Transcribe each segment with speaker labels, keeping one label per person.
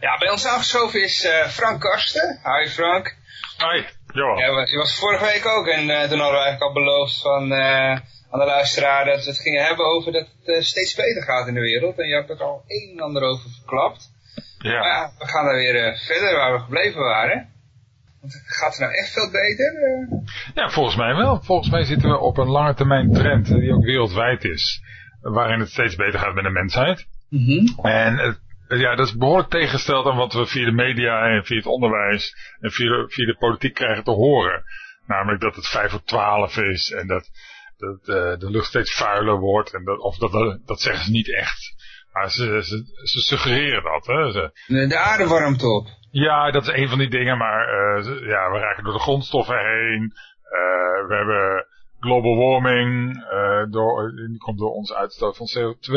Speaker 1: Ja, bij ons aangeschoven is uh, Frank Karsten. Hi Frank.
Speaker 2: Hi, Johan.
Speaker 1: Ja, je was vorige week ook en uh, toen hadden we eigenlijk al beloofd van, uh, aan de luisteraar dat we het gingen hebben over dat het steeds beter gaat in de wereld. En je hebt er al een en ander over verklapt.
Speaker 2: Ja.
Speaker 1: Maar ja, we gaan er weer verder waar we gebleven waren. Want gaat het nou echt veel beter?
Speaker 2: Ja, volgens mij wel. Volgens mij zitten we op een lange termijn trend die ook wereldwijd is. Waarin het steeds beter gaat met de mensheid.
Speaker 1: Mm -hmm.
Speaker 2: En het ja, dat is behoorlijk tegengesteld aan wat we via de media en via het onderwijs en via de, via de politiek krijgen te horen. Namelijk dat het 5 voor 12 is en dat, dat uh, de lucht steeds vuiler wordt. En dat, of dat, dat zeggen ze niet echt. Maar ze, ze, ze suggereren dat. Hè. Ze,
Speaker 1: de aarde warmt op.
Speaker 2: Ja, dat is een van die dingen. Maar uh, ja, we raken door de grondstoffen heen. Uh, we hebben global warming. door, die komt door onze uitstoot van CO2.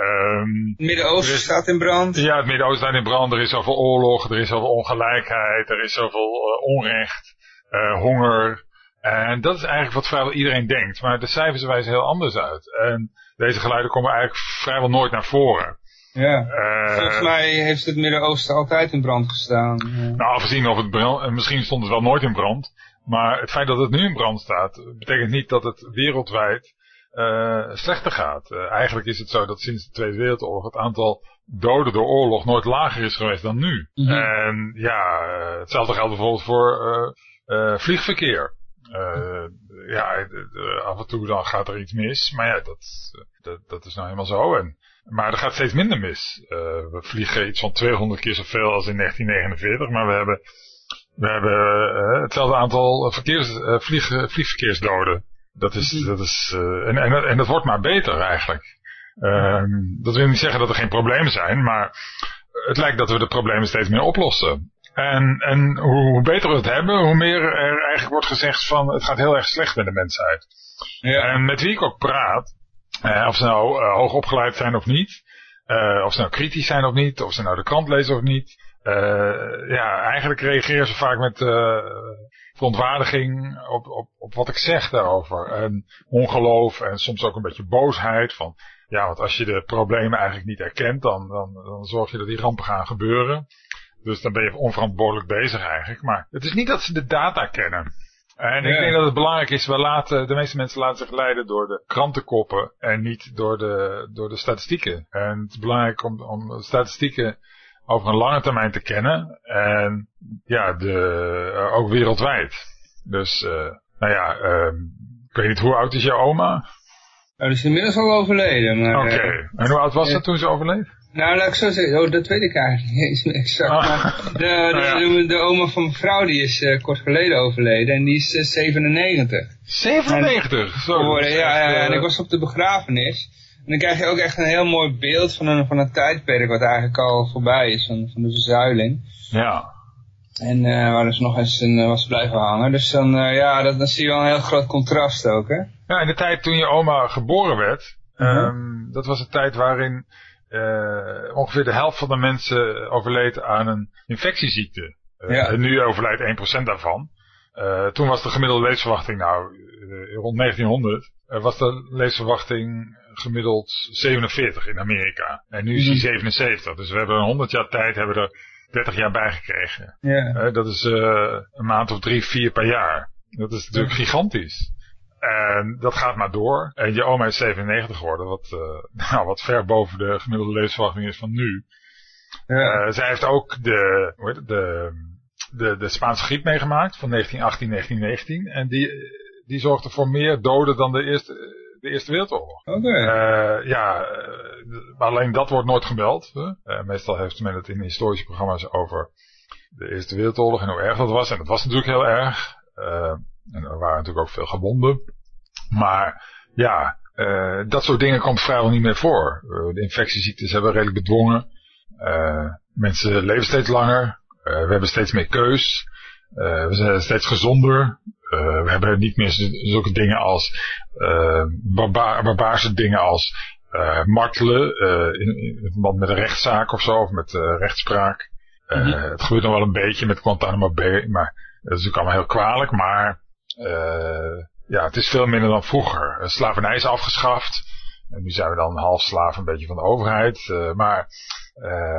Speaker 1: Um, het Midden-Oosten staat in brand.
Speaker 2: Ja, het Midden-Oosten staat in brand. Er is zoveel oorlog, er is zoveel ongelijkheid, er is zoveel uh, onrecht, uh, honger. En dat is eigenlijk wat vrijwel iedereen denkt. Maar de cijfers wijzen heel anders uit. En deze geluiden komen eigenlijk vrijwel nooit naar voren.
Speaker 1: Ja, uh, volgens mij heeft het Midden-Oosten altijd in brand gestaan.
Speaker 2: Nou, afgezien of het brand, misschien stond het wel nooit in brand. Maar het feit dat het nu in brand staat, betekent niet dat het wereldwijd uh, slechter gaat. Uh, eigenlijk is het zo dat sinds de Tweede Wereldoorlog het aantal doden door oorlog nooit lager is geweest dan nu.
Speaker 1: Mm -hmm.
Speaker 2: En ja, uh, hetzelfde geldt bijvoorbeeld voor vliegverkeer. ja, af en toe dan gaat er iets mis, maar ja, dat, dat, dat is nou helemaal zo. En, maar er gaat steeds minder mis. we vliegen iets van 200 keer zoveel als in 1949, maar we hebben, we hebben hetzelfde aantal verkeers, vlieg, vliegverkeersdoden. Dat is, dat is, uh, en, en, en dat wordt maar beter eigenlijk. Uh, dat wil niet zeggen dat er geen problemen zijn, maar het lijkt dat we de problemen steeds meer oplossen. En, en hoe, hoe beter we het hebben, hoe meer er eigenlijk wordt gezegd van het gaat heel erg slecht met de mensheid.
Speaker 1: Ja.
Speaker 2: En met wie ik ook praat, uh, of ze nou uh, hoog opgeleid zijn of niet, of ze nou kritisch zijn of niet, of ze nou de krant lezen of niet, ja, eigenlijk reageren ze vaak met verontwaardiging op, op, op wat ik zeg daarover. En ongeloof en soms ook een beetje boosheid van, ja, want als je de problemen eigenlijk niet erkent, dan, dan, dan zorg je dat die rampen gaan gebeuren. Dus dan ben je onverantwoordelijk bezig eigenlijk. Maar het is niet dat ze de data kennen. En ik
Speaker 1: Ja.
Speaker 2: denk dat het belangrijk is, we laten, de meeste mensen laten zich leiden door de krantenkoppen en niet door de, door de statistieken. En het is belangrijk om, om statistieken over een lange termijn te kennen. En ja, de, uh, ook wereldwijd. Dus, uh, nou ja, uh, ik weet niet, hoe oud is jouw oma?
Speaker 1: Nou, die is inmiddels al overleden.
Speaker 2: Oké.
Speaker 1: eh,
Speaker 2: En hoe oud was ze toen ze overleed?
Speaker 1: nou, laat ik zo zeggen, oh, dat weet ik eigenlijk niet eens meer exact.
Speaker 2: Ah.
Speaker 1: Maar de, de,
Speaker 2: Nou
Speaker 1: de, de oma van mijn vrouw die is eh, kort geleden overleden en die is eh, 97
Speaker 2: 97! Zo,
Speaker 1: geworden. Ja,
Speaker 2: echt,
Speaker 1: ja, ja, en
Speaker 2: eh,
Speaker 1: ik was op de begrafenis. En dan krijg je ook echt een heel mooi beeld van een, van een tijdperk wat eigenlijk al voorbij is, van, van de verzuiling.
Speaker 2: Ja.
Speaker 1: En eh waar dus nog eens in eh, was blijven hangen. Dus dan, eh, ja, dat, dan zie je wel een heel groot contrast ook, hè.
Speaker 2: Ja, in de tijd toen je oma geboren werd,
Speaker 1: Mhm.
Speaker 2: ehm, dat was een tijd waarin ongeveer de helft van de mensen overleed aan een infectieziekte.
Speaker 1: Ja.
Speaker 2: En nu overlijdt 1% daarvan. Toen was de gemiddelde levensverwachting, nou, rond 1900, eh, was de levensverwachting gemiddeld 47 in Amerika. En nu is die
Speaker 1: Mhm.
Speaker 2: 77. Dus we hebben een 100 jaar tijd, hebben we er 30 jaar bij gekregen.
Speaker 1: Ja.
Speaker 2: Dat is eh, een maand of drie, vier per jaar. Dat is natuurlijk gigantisch. En dat gaat maar door. En je oma is 97 geworden, wat, eh, nou, wat ver boven de gemiddelde levensverwachting is van nu.
Speaker 1: ja.
Speaker 2: Eh, zij heeft ook de, hoe heet het, de, de, de Spaanse griep meegemaakt van 1918, 1919. En die, die zorgde voor meer doden dan de Eerste, de eerste Wereldoorlog.
Speaker 1: Oké.
Speaker 2: Eh, ja, eh, maar alleen dat wordt nooit gemeld. Hè? Eh, meestal heeft men het in historische programma's over de Eerste Wereldoorlog en hoe erg dat was. En dat was natuurlijk heel erg. En er waren natuurlijk ook veel gewonden. Maar ja, dat soort dingen komt vrijwel niet meer voor. De infectieziektes hebben we redelijk bedwongen. Mensen leven steeds langer. We hebben steeds meer keus. Eh, we zijn steeds gezonder. Eh, we hebben niet meer zulke dingen als eh barba barbaarse dingen als martelen in, in verband met een rechtszaak of zo, of met rechtspraak.
Speaker 1: Mhm.
Speaker 2: Het gebeurt nog wel een beetje met Guantanamo Bay, maar dat is natuurlijk allemaal heel kwalijk, maar ja, het is veel minder dan vroeger. Slavernij is afgeschaft. En nu zijn we dan half slaaf een beetje van de overheid. maar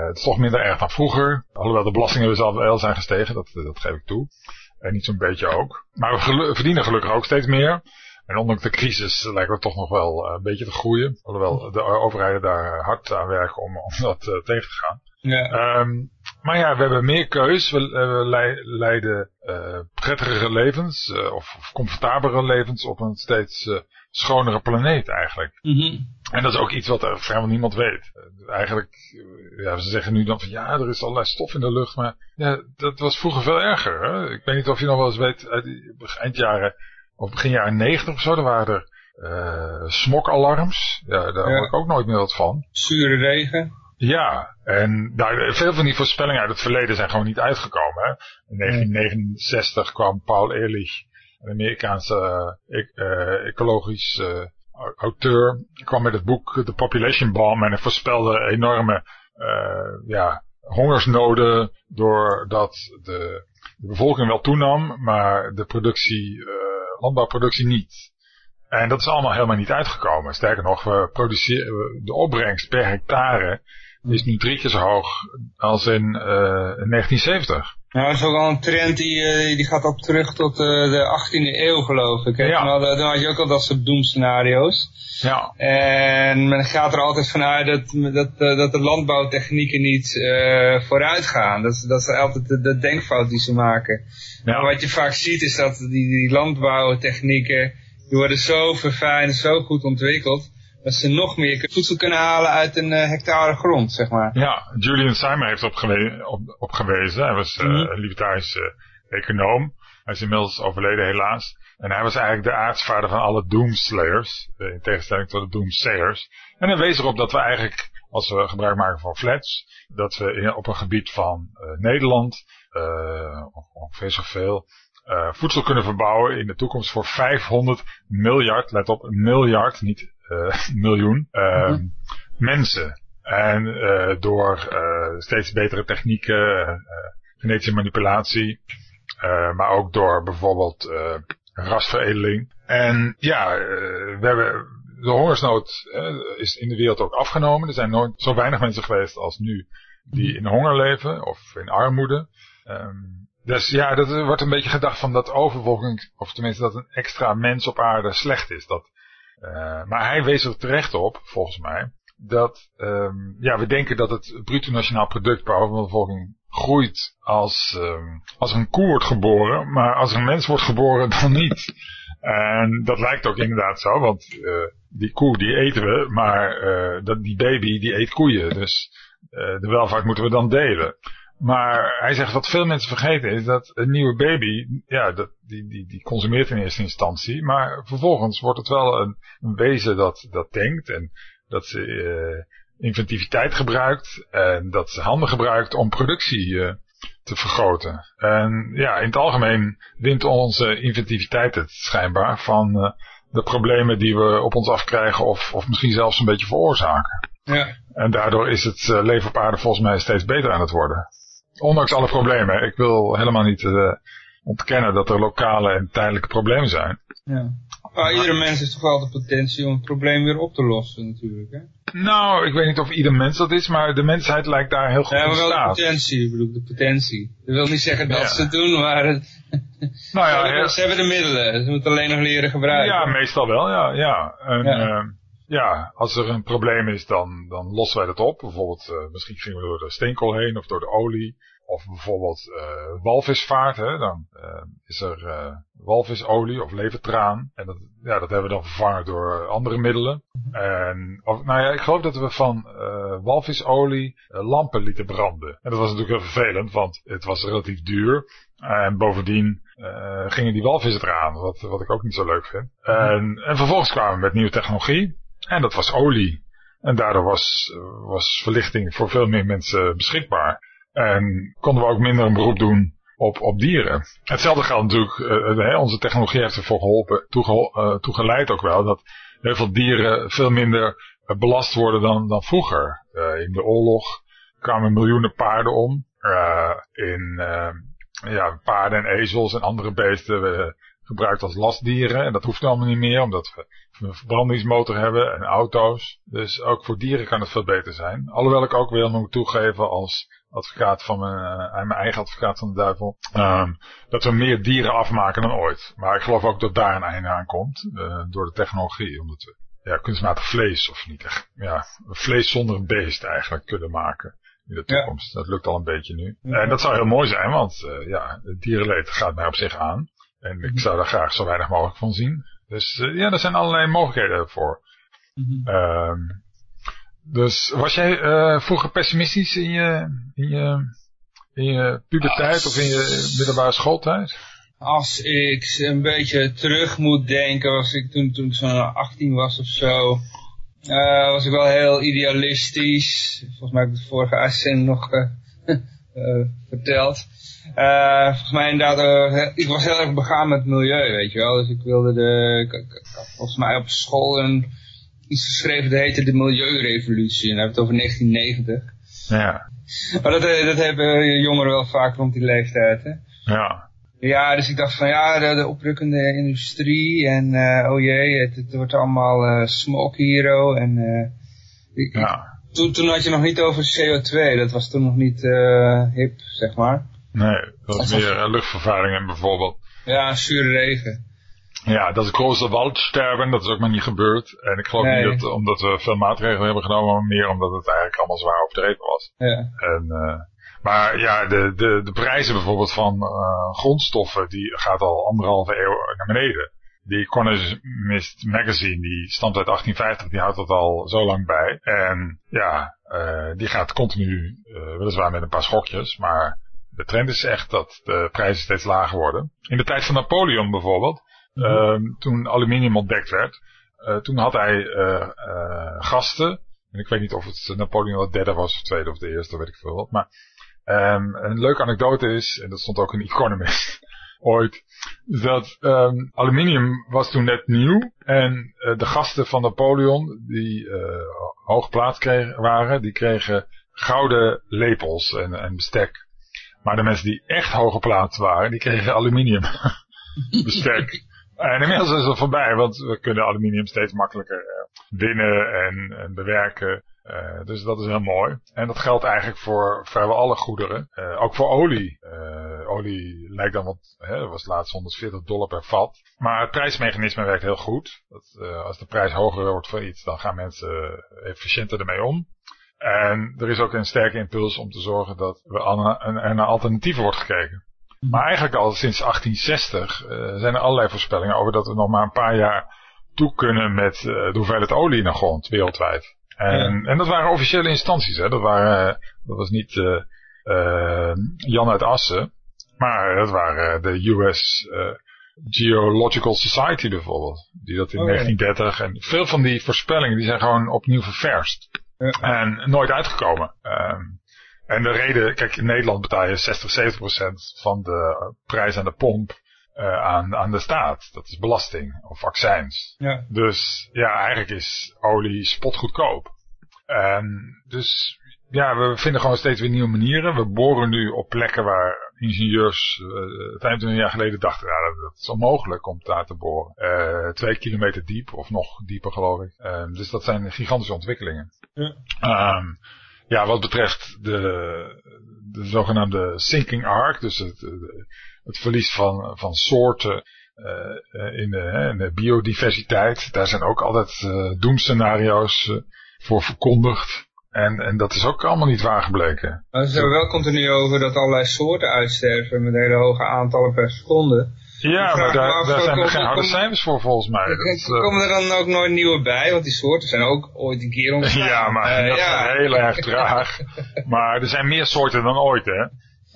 Speaker 2: het is toch minder erg dan vroeger. Alhoewel de belastingen zelf wel zijn gestegen, dat, dat geef ik toe. En niet zo'n beetje ook. Maar we verdienen gelukkig ook steeds meer. En ondanks de crisis lijken we toch nog wel een beetje te groeien. Alhoewel de overheden daar hard aan werken om, om dat tegen te gaan. Ja. Um, maar ja, we hebben meer keus. We, uh, leiden uh, prettigere levens uh, of, of, comfortabele levens op een steeds schonere planeet eigenlijk. Mm -hmm. En dat is ook iets wat er vrijwel niemand weet. eigenlijk, ja, ze zeggen nu dan van ja, er is allerlei stof in de lucht, maar ja, dat was vroeger veel erger. Hè? Ik weet niet of je nog wel eens weet, uit die eindjaren of begin jaren negentig of zo, er waren er smokalarms. Ja, daar ja. hoor ik ook nooit meer wat van.
Speaker 1: Zure regen.
Speaker 2: Ja, en daar, veel van die voorspellingen uit het verleden zijn gewoon niet uitgekomen. Hè? In 1969 kwam Paul Ehrlich, Amerikaanse uh, ecologisch uh, auteur, kwam met het boek The Population Bomb en voorspelde enorme ja, hongersnoden doordat de, de bevolking wel toenam, maar de productie, landbouwproductie niet. En dat is allemaal helemaal niet uitgekomen. Sterker nog, we produceren, de opbrengst per hectare is nu drie keer zo hoog als in, in 1970.
Speaker 1: Nou, dat is ook al een trend die, uh, die gaat ook terug tot uh, de 18e eeuw geloof ik. Hè? Ja. Dan, had, dan had je ook al dat soort doemscenario's. Ja. En men gaat er altijd vanuit dat, dat, dat de landbouwtechnieken niet uh, vooruit gaan. Dat, dat is altijd de, de denkfout die ze maken. Ja. Maar wat je vaak ziet is dat die, die landbouwtechnieken, die worden zo verfijnd, zo goed ontwikkeld dat ze nog meer voedsel kunnen halen uit een uh, hectare grond, zeg maar.
Speaker 2: Ja, Julian Simon heeft op, op, op gewezen. Hij was uh, een libertarische econoom. Hij is inmiddels overleden helaas. En hij was eigenlijk de aartsvader van alle doomslayers, eh, in tegenstelling tot de doomsayers. En hij wees erop dat we eigenlijk, als we gebruik maken van flats, dat we in, op een gebied van uh, Nederland, ongeveer zoveel, voedsel kunnen verbouwen in de toekomst voor 500 miljard, let op, miljard, niet miljoen uh, mm mensen. En uh, door steeds betere technieken, genetische manipulatie, maar ook door bijvoorbeeld rasveredeling. En ja, we hebben de hongersnood is in de wereld ook afgenomen. Er zijn nooit zo weinig mensen geweest als nu die in honger leven of in armoede. Um, dus ja, dat wordt een beetje gedacht van dat overvolking, of tenminste dat een extra mens op aarde slecht is. Dat uh, maar hij wees er terecht op, volgens mij, dat um, ja, we denken dat het bruto nationaal product per overbevolking groeit als, um, als een koe wordt geboren, maar als een mens wordt geboren dan niet. En dat lijkt ook inderdaad zo, want uh, die koe die eten we, maar uh, dat, die baby die eet koeien. Dus de welvaart moeten we dan delen. Maar hij zegt wat veel mensen vergeten is dat een nieuwe baby, ja, dat, die, die, die consumeert in eerste instantie. Maar vervolgens wordt het wel een, een wezen dat, dat denkt en dat ze uh, inventiviteit gebruikt en dat ze handen gebruikt om productie uh, te vergroten. En ja, in het algemeen wint onze inventiviteit het schijnbaar van uh, de problemen die we op ons afkrijgen of, of misschien zelfs een beetje veroorzaken. Ja. En daardoor is het leven op aarde volgens mij steeds beter aan het worden. Ondanks alle problemen. Ik wil helemaal niet uh, ontkennen dat er lokale en tijdelijke problemen zijn.
Speaker 1: Ja. Maar iedere mens heeft toch wel de potentie om het probleem weer op te lossen natuurlijk, hè?
Speaker 2: Nou, ik weet niet of ieder mens dat is, maar de mensheid lijkt daar heel goed
Speaker 1: ja,
Speaker 2: in
Speaker 1: staat.
Speaker 2: Ja,
Speaker 1: wel de potentie, ik bedoel, de potentie. Dat wil niet zeggen dat ja. ze het doen, maar het, nou ja, ze, hebben, ze hebben de middelen, ze moeten alleen nog leren gebruiken.
Speaker 2: Ja, meestal wel, ja. ja. En, ja. Uh, ja, als er een probleem is, dan, dan lossen wij dat op. Bijvoorbeeld, uh, misschien gingen we door de steenkool heen of door de olie. Of bijvoorbeeld uh, walvisvaart, hè, dan uh, is er walvisolie of levertraan. En dat, ja, dat hebben we dan vervangen door andere middelen. En, of, nou ja, ik geloof dat we van walvisolie lampen lieten branden. En dat was natuurlijk heel vervelend, want het was relatief duur. En bovendien gingen die walvissen eraan, wat, wat ik ook niet zo leuk vind. En, en vervolgens kwamen we met nieuwe technologie. En dat was olie. En daardoor was, was verlichting voor veel meer mensen beschikbaar. En konden we ook minder een beroep doen op, op dieren. Hetzelfde geldt natuurlijk, uh, onze technologie heeft ervoor geholpen, toege, uh, toegeleid ook wel, dat heel veel dieren veel minder belast worden dan, dan vroeger. in de oorlog kwamen miljoenen paarden om. in ja, paarden en ezels en andere beesten gebruikt als lastdieren. En dat hoeft allemaal niet meer, omdat we een verbrandingsmotor hebben en auto's. Dus ook voor dieren kan het veel beter zijn. Alhoewel ik ook wil moet toegeven als advocaat van mijn, uh, mijn eigen advocaat van de duivel, um, dat we meer dieren afmaken dan ooit. Maar ik geloof ook dat daar een einde aan komt, uh, door de technologie. Omdat we ja, kunstmatig vlees, of niet echt, ja, vlees zonder een beest eigenlijk kunnen maken in de toekomst. Dat lukt al een beetje nu. En dat zou heel mooi zijn, want uh, ja, het dierenleed gaat mij op zich aan. En ik mhm. zou daar graag zo weinig mogelijk van zien. Dus uh, ja, er zijn allerlei mogelijkheden voor. Mm -hmm. dus was jij uh, vroeger pessimistisch in je, in je, in je puberteit of in je middelbare schooltijd?
Speaker 1: Als ik een beetje terug moet denken, was ik toen, toen ik zo'n 18 was of zo, uh, was ik wel heel idealistisch. Volgens mij heb ik het vorige uitzending nog uh, uh, volgens mij inderdaad, ik was heel erg begaan met het milieu, weet je wel. Dus ik wilde de, ik, ik had volgens mij op school een, iets geschreven, dat heette de Milieurevolutie. En dan we het over 1990. Ja. Maar dat, dat hebben jongeren wel vaak rond die leeftijd, hè.
Speaker 2: Ja.
Speaker 1: Ja, dus ik dacht van ja, de, de oprukkende industrie en uh, oh jee, het, het, wordt allemaal uh, smoke hero en uh, ja. toen, toen had je nog niet over CO2, dat was toen nog niet hip, zeg maar.
Speaker 2: Nee, dat was meer luchtvervuiling bijvoorbeeld.
Speaker 1: Ja, zure regen.
Speaker 2: Ja, dat is grote waldsterven, dat is ook maar niet gebeurd. En ik geloof niet dat, omdat we veel maatregelen hebben genomen, maar meer omdat het eigenlijk allemaal zwaar overdreven was. Ja. En maar ja, de, de, de prijzen bijvoorbeeld van uh, grondstoffen, die gaat al anderhalve eeuw naar beneden. Die Economist Magazine, die stamt uit 1850, die houdt dat al zo lang bij. En ja, uh, die gaat continu, uh, weliswaar met een paar schokjes, maar de trend is echt dat de prijzen steeds lager worden. In de tijd van Napoleon bijvoorbeeld, mm -hmm. toen aluminium ontdekt werd, toen had hij gasten, en ik weet niet of het Napoleon de derde was of tweede of de eerste, weet ik veel wat, maar Um, een leuke anekdote is, en dat stond ook in Economist ooit, dat um, aluminium was toen net nieuw en de gasten van Napoleon die uh, hooggeplaatst waren, die kregen gouden lepels en, en bestek. Maar de mensen die echt hooggeplaatst waren, die kregen aluminium bestek. En inmiddels is het voorbij, want we kunnen aluminium steeds makkelijker uh, winnen en, en bewerken. Uh, dus dat is heel mooi. En dat geldt eigenlijk voor vrijwel alle goederen. Uh, ook voor olie. Uh, olie lijkt dan wat, hè, was laatst 140 dollar per vat. Maar het prijsmechanisme werkt heel goed. Dat, als de prijs hoger wordt voor iets, dan gaan mensen efficiënter ermee om. En er is ook een sterke impuls om te zorgen dat er naar alternatieven wordt gekeken. Maar eigenlijk al sinds 1860 zijn er allerlei voorspellingen over dat we nog maar een paar jaar toe kunnen met de hoeveelheid olie in de grond wereldwijd. En, en dat waren officiële instanties, hè. Dat, waren, dat was niet uh, uh, Jan uit Assen, maar dat waren de US uh, Geological Society bijvoorbeeld. Die dat in 1930 en veel van die voorspellingen die zijn gewoon opnieuw ververst. Ja. En nooit uitgekomen. Um, en de reden, kijk in Nederland betaal je 60, 70 procent van de prijs aan de pomp uh, aan, aan de staat. Dat is belasting of accijns. Ja. Dus ja, eigenlijk is olie spotgoedkoop. En dus ja, we vinden gewoon steeds weer nieuwe manieren. We boren nu op plekken waar ingenieurs uh, 25 jaar geleden dachten, ja, dat, dat, is onmogelijk om daar te boren. Uh, twee kilometer diep of nog dieper geloof ik. Uh, dus dat zijn gigantische ontwikkelingen. Ja. Um, ja, wat betreft de, de zogenaamde sinking arc, dus het, het verlies van, van soorten in, de, in, de, biodiversiteit. Daar zijn ook altijd doemscenario's voor verkondigd. En, en dat is ook allemaal niet waar gebleken.
Speaker 1: Maar ze hebben wel continu over dat allerlei soorten uitsterven met hele hoge aantallen per seconde.
Speaker 2: Ja, maar daar, daar zijn er geen harde cijfers voor volgens mij.
Speaker 1: Dat, komen er dan ook nooit nieuwe bij? Want die soorten zijn ook ooit een keer ontstaan.
Speaker 2: Ja, maar uh, dat ja. is heel erg traag. maar er zijn meer soorten dan ooit, hè?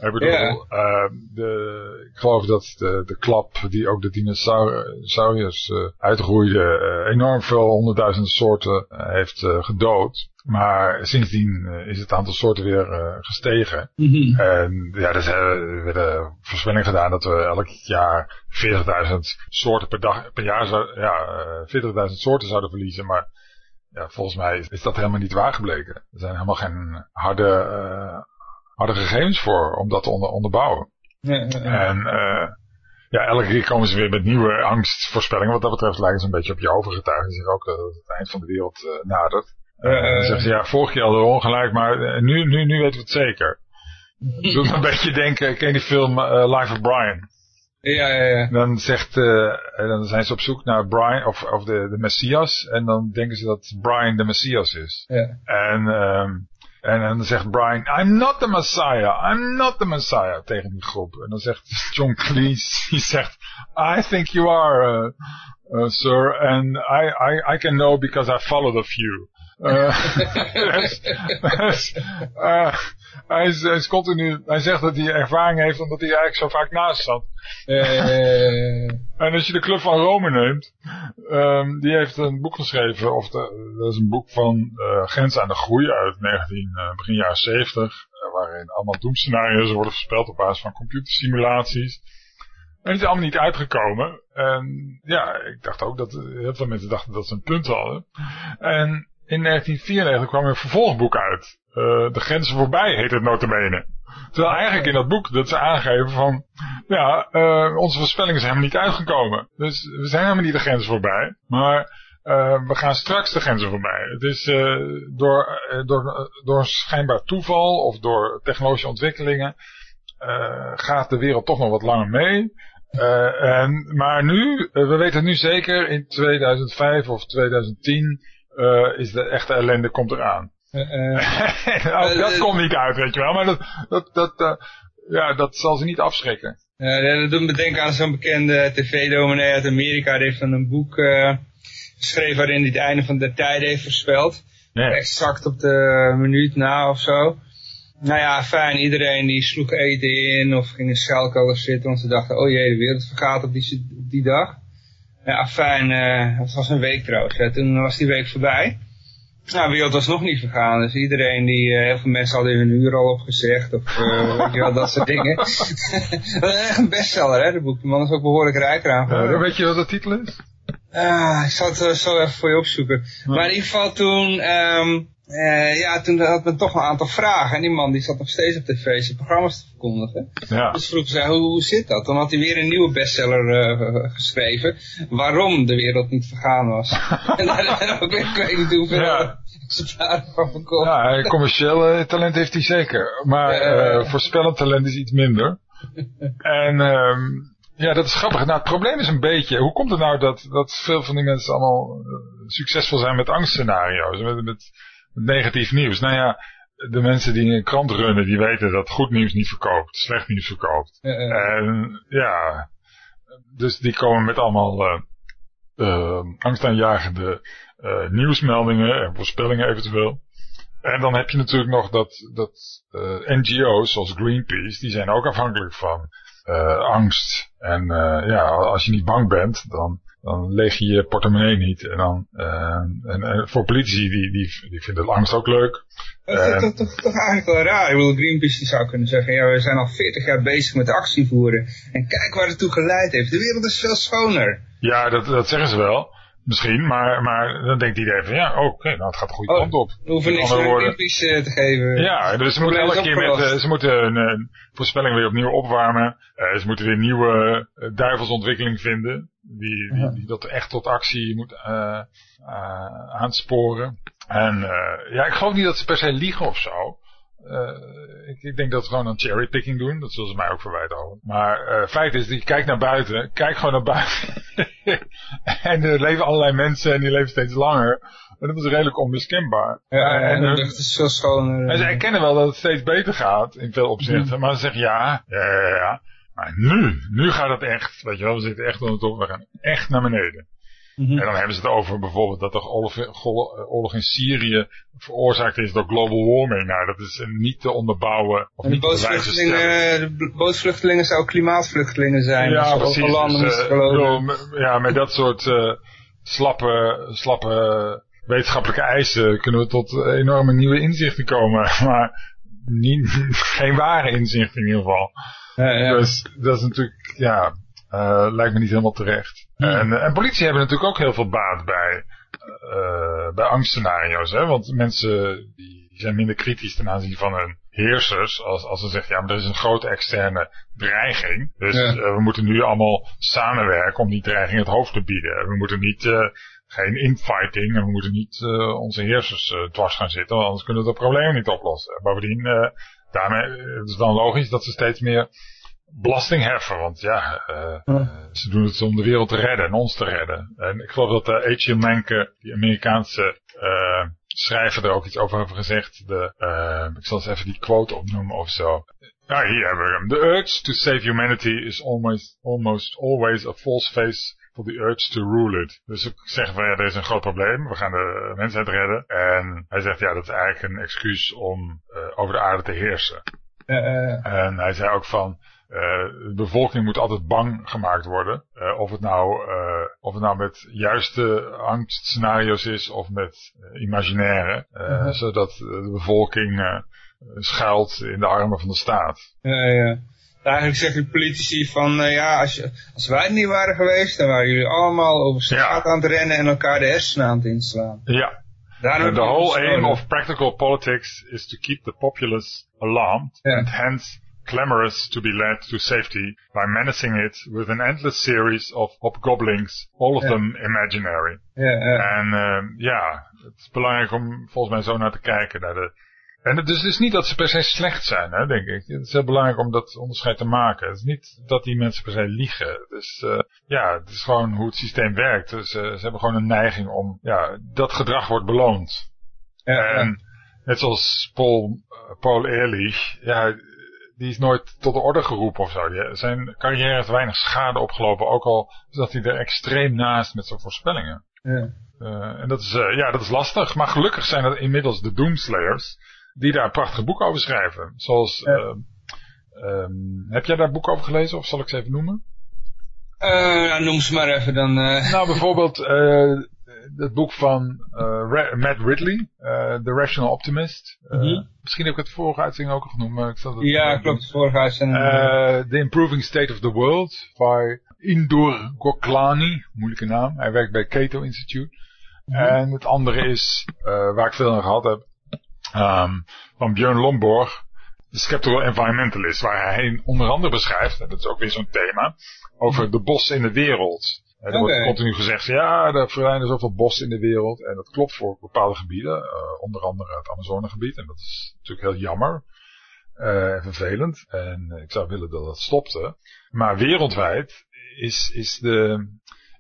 Speaker 2: Ik bedoel, uh, de, ik geloof dat de, de klap die ook de dinosauriërs uh, uitroeide, uh, enorm veel honderdduizenden soorten heeft gedood. Maar sindsdien is het aantal soorten weer gestegen. Mm -hmm. En ja, er werden voorspellingen gedaan dat we elk jaar 40.000 soorten per dag, per jaar, zou, ja, 40.000 soorten zouden verliezen. Maar ja, volgens mij is dat helemaal niet waar gebleken. Er zijn helemaal geen harde harde gegevens voor om dat te onder, onderbouwen. Ja, ja. En uh, ja, elke keer komen ze weer met nieuwe angstvoorspellingen. Wat dat betreft lijken ze een beetje op je overgetuigen. Die zeggen ook dat het eind van de wereld uh, nadert. En dan zeggen ze, ja, vorig jaar hadden we ongelijk, maar nu, nu, nu weten we het zeker. Het doet een beetje denken, ken je die film Life of Brian?
Speaker 1: Ja, ja, ja.
Speaker 2: Dan zegt, uh, dan zijn ze op zoek naar Brian, of, of de, de Messias. En dan denken ze dat Brian de Messias is.
Speaker 1: Ja.
Speaker 2: En, um, en, dan zegt Brian, I'm not the Messiah, I'm not the Messiah, tegen die groep. En dan zegt John Cleese, die zegt, I think you are, uh, uh, sir, and I, I, I can know because I followed a few. Uh, uh, hij, is, hij, is continu, hij zegt dat hij ervaring heeft omdat hij eigenlijk zo vaak naast zat.
Speaker 1: Uh,
Speaker 2: en als je de Club van Rome neemt, um, die heeft een boek geschreven, of de, dat is een boek van Grens aan de Groei uit 19, uh, begin jaren 70, waarin allemaal doemscenario's worden voorspeld op basis van computersimulaties. En die is allemaal niet uitgekomen. En ja, ik dacht ook dat heel veel mensen dachten dat ze een punt hadden. En in 1994 kwam er een vervolgboek uit. Uh, de grenzen voorbij heet het notabene. Terwijl eigenlijk in dat boek dat ze aangeven van, ja, uh, onze voorspellingen zijn helemaal niet uitgekomen. Dus we zijn helemaal niet de grenzen voorbij. Maar uh, we gaan straks de grenzen voorbij. Het is door, door, door schijnbaar toeval of door technologische ontwikkelingen gaat de wereld toch nog wat langer mee. en, maar nu, we weten het nu zeker, in 2005 of 2010 is de echte ellende komt eraan. Uh, dat komt niet uit, weet je wel. Maar dat, dat, dat, ja, dat zal ze niet afschrikken.
Speaker 1: Uh, dat doet me denken aan zo'n bekende tv-dominee uit Amerika. Die heeft dan een boek geschreven waarin hij het einde van de tijden heeft voorspeld. Nee. Exact op de minuut na of zo. Nou ja, fijn. Iedereen die sloeg eten in of ging in schelkolen zitten. Want ze dachten, oh jee, de wereld vergaat op die, op die dag. Ja, fijn. dat was een week trouwens. Toen was die week voorbij. Nou, wereld was nog niet vergaan. Dus iedereen die, uh, heel veel mensen hadden hun uur al opgezegd. Of uh, wel, dat soort dingen. dat is echt een bestseller, hè, de boek. De man is ook behoorlijk rijk eraan
Speaker 2: geworden. weet je wat de titel is?
Speaker 1: Ah, ik zal het uh, zo even voor je opzoeken. Maar in ieder geval toen, um, uh, ja, toen had men toch een aantal vragen. En die man die zat nog steeds op tv zijn programma's te verkondigen.
Speaker 2: Ja.
Speaker 1: Dus vroeg ze, hoe, hoe zit dat? Dan had hij weer een nieuwe bestseller uh, geschreven. Waarom de wereld niet vergaan was. en daar zijn ook weer, ik weet niet hoeveel ja. van verkocht.
Speaker 2: Ja, commerciële talent heeft hij zeker. Maar uh, voorspellend talent is iets minder. en... Um, ja, dat is grappig. Nou, het probleem is een beetje, hoe komt het nou dat, dat veel van die mensen allemaal succesvol zijn met angstscenario's, met, met, negatief nieuws. Nou ja, de mensen die een krant runnen, die weten dat goed nieuws niet verkoopt, slecht nieuws verkoopt. En ja, dus die komen met allemaal uh, uh, angstaanjagende uh, nieuwsmeldingen en voorspellingen eventueel. En dan heb je natuurlijk nog dat, dat NGO's zoals Greenpeace, die zijn ook afhankelijk van angst. En ja, als je niet bang bent, dan dan leeg je je portemonnee niet. En dan, uh, en, en, voor politici, die, die, die vinden angst ook leuk.
Speaker 1: Dat is toch, toch, toch, eigenlijk wel raar. Ik bedoel, Greenpeace zou kunnen zeggen, ja, we zijn al 40 jaar bezig met actie voeren. En kijk waar het toe geleid heeft. De wereld is veel schoner.
Speaker 2: Ja, dat, dat zeggen ze wel. Misschien, maar, maar dan denkt iedereen van ja, oké, nou het gaat de goede oh, kant op.
Speaker 1: We hoeven niks uh, te geven.
Speaker 2: Ja, dus ze moeten elke keer met, uh, ze moeten een, een, voorspelling weer opnieuw opwarmen. Uh, ze moeten weer nieuwe duivelsontwikkeling vinden die, die, die, dat echt tot actie moet uh, uh, aansporen. En uh, ja, ik geloof niet dat ze per se liegen of zo. Ik, ik, denk dat ze gewoon een cherrypicking doen. Dat zullen ze mij ook verwijten houden. Maar feit is, je kijkt naar buiten. Kijk gewoon naar buiten. en er leven allerlei mensen en die leven steeds langer. En dat is redelijk onmiskenbaar.
Speaker 1: Ja, en, en, het is zo schoon.
Speaker 2: En ze erkennen wel dat het steeds beter gaat in veel opzichten. Mm. Maar ze zeggen ja, ja, ja, ja. Maar nu, nu gaat het echt, weet je wel, we zitten echt onder de top, we gaan echt naar beneden. Mm -hmm. En dan hebben ze het over bijvoorbeeld dat de oorlog, oorlog in Syrië veroorzaakt is door global warming. Nou, dat is niet te onderbouwen. Of
Speaker 1: en de, bootvluchtelingen, de bootvluchtelingen zouden klimaatvluchtelingen zijn.
Speaker 2: Ja, dus precies. Landen dus, uh, ja, met dat soort uh, slappe, slappe wetenschappelijke eisen kunnen we tot enorme nieuwe inzichten komen. Maar niet, geen ware inzichten in ieder geval. Ja, Dus dat is natuurlijk, ja, uh, lijkt me niet helemaal terecht. En, en politie hebben natuurlijk ook heel veel baat bij, uh, bij angstscenario's. Hè? Want mensen die zijn minder kritisch ten aanzien van hun heersers, als, als ze zeggen, ja, maar er is een grote externe dreiging. Dus we moeten nu allemaal samenwerken om die dreiging het hoofd te bieden. We moeten niet geen infighting en we moeten niet onze heersers dwars gaan zitten, want anders kunnen we dat probleem niet oplossen. Bovendien, daarmee het is dan logisch dat ze steeds meer belasting heffen, want ja, ze doen het om de wereld te redden en ons te redden. En ik geloof dat H.L. Menke, die Amerikaanse schrijver, er ook iets over heeft gezegd. De, ik zal eens even die quote opnoemen of zo. Ja, hier hebben we hem. The urge to save humanity is almost, almost always a false face for the urge to rule it. Dus ik zeg van ja, er is een groot probleem. We gaan de mensheid redden. En hij zegt ja, dat is eigenlijk een excuus om uh, over de aarde te heersen. Uh, uh. En hij zei ook van, uh, de bevolking moet altijd bang gemaakt worden. Uh, of, het nou, uh, of het nou met juiste angstscenario's is of met imaginaire. -huh. Zodat de bevolking schuilt in de armen van de staat.
Speaker 1: Ja, ja. Eigenlijk zeggen politici van, uh, ja, als, je, als wij het niet waren geweest, dan waren jullie allemaal over straat aan het rennen en elkaar de hersenen aan het inslaan.
Speaker 2: Ja. the whole aim of practical politics is to keep the populace alarmed yeah. and hence clamorous to be led to safety by menacing it with an endless series of hobgoblins, all of them imaginary.
Speaker 1: Yeah.
Speaker 2: En uh, ja, het is belangrijk om volgens mij zo naar te kijken, naar de en het is dus niet dat ze per se slecht zijn, hè, denk ik. Het is heel belangrijk om dat onderscheid te maken. Het is niet dat die mensen per se liegen. Dus uh, ja, het is gewoon hoe het systeem werkt. Dus, uh, ze hebben gewoon een neiging om, ja, dat gedrag wordt beloond. Ja, en net zoals Paul, uh, Paul Ehrlich, ja, die is nooit tot de orde geroepen of zo. Die, zijn carrière heeft weinig schade opgelopen, ook al zat hij er extreem naast met zijn voorspellingen. Ja. en dat is, ja, dat is lastig, maar gelukkig zijn er inmiddels de Doomslayers die daar prachtige boeken over schrijven. Zoals, ja. um, heb jij daar boek over gelezen of zal ik ze even noemen?
Speaker 1: Uh, noem ze maar even dan. Uh...
Speaker 2: Nou, bijvoorbeeld het boek van Matt Ridley, The Rational Optimist. Mm -hmm. Misschien heb ik het vorige uitzending ook genoemd, maar ik zal het
Speaker 1: Ja, klopt, vorige uitzending.
Speaker 2: the Improving State of the World, by Indur Goklani, moeilijke naam. Hij werkt bij Cato Institute. Mm -hmm. En het andere is, waar ik veel aan gehad heb, um, van Björn Lomborg, de Skeptical Environmentalist, waar hij onder andere beschrijft, en dat is ook weer zo'n thema, over de bossen in de wereld. Er okay. wordt continu gezegd, ja, er verdwijnen zoveel bossen in de wereld. En dat klopt voor bepaalde gebieden, uh, onder andere het Amazonegebied. En dat is natuurlijk heel jammer uh, en vervelend. En ik zou willen dat dat stopte. Maar wereldwijd is, is, de,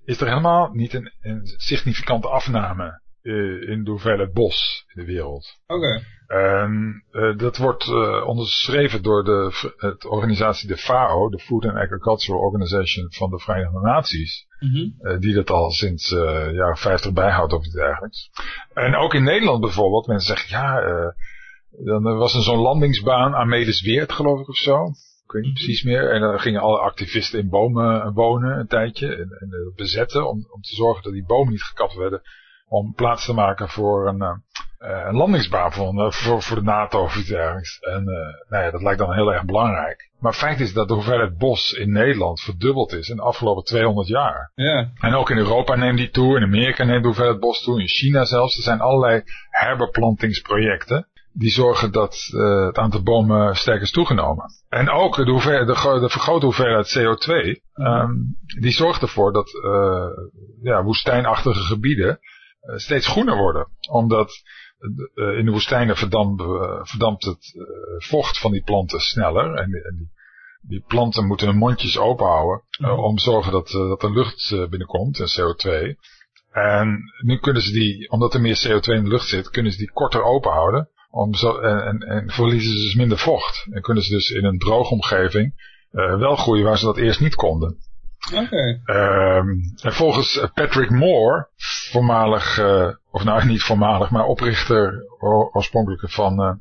Speaker 2: is er helemaal niet een, een significante afname uh, in de hoeveelheid bos in de wereld.
Speaker 1: Oké.
Speaker 2: En uh, dat wordt uh, onderschreven door de, de organisatie de FAO, de Food and Agricultural Organization van de Verenigde Naties. Mm -hmm. die dat al sinds jaren 50 bijhoudt of iets dergelijks. En ook in Nederland bijvoorbeeld, mensen zeggen ja, dan was er zo'n landingsbaan aan Medesweert geloof ik of zo. Ik weet niet precies meer. En dan gingen alle activisten in bomen wonen een tijdje. En, en bezetten om, om te zorgen dat die bomen niet gekapt werden om plaats te maken voor een, uh, een landingsbaan voor, uh, voor, voor, de NATO of iets dergelijks. En nou ja, dat lijkt dan heel erg belangrijk. Maar feit is dat de hoeveelheid bos in Nederland verdubbeld is in de afgelopen 200 jaar.
Speaker 1: Ja.
Speaker 2: En ook in Europa neemt die toe, in Amerika neemt de hoeveelheid bos toe, in China zelfs. Er zijn allerlei herbeplantingsprojecten die zorgen dat uh, het aantal bomen sterk is toegenomen. En ook de, hoeveelheid, de, de vergrote hoeveelheid CO2, um, ehm, die zorgt ervoor dat uh, ja, woestijnachtige gebieden eh, steeds groener worden. Omdat uh, in de woestijnen verdampt, verdampt het vocht van die planten sneller. En, en die, die, planten moeten hun mondjes open houden mm -hmm. om te zorgen dat, dat er lucht binnenkomt en CO2. En nu kunnen ze die, omdat er meer CO2 in de lucht zit, kunnen ze die korter open houden. Om zo, en, en, en verliezen ze dus minder vocht. En kunnen ze dus in een droge omgeving wel groeien waar ze dat eerst niet konden.
Speaker 1: Okay.
Speaker 2: Um, en volgens Patrick Moore, voormalig, uh, of nou niet voormalig, maar oprichter oorspronkelijk van uh,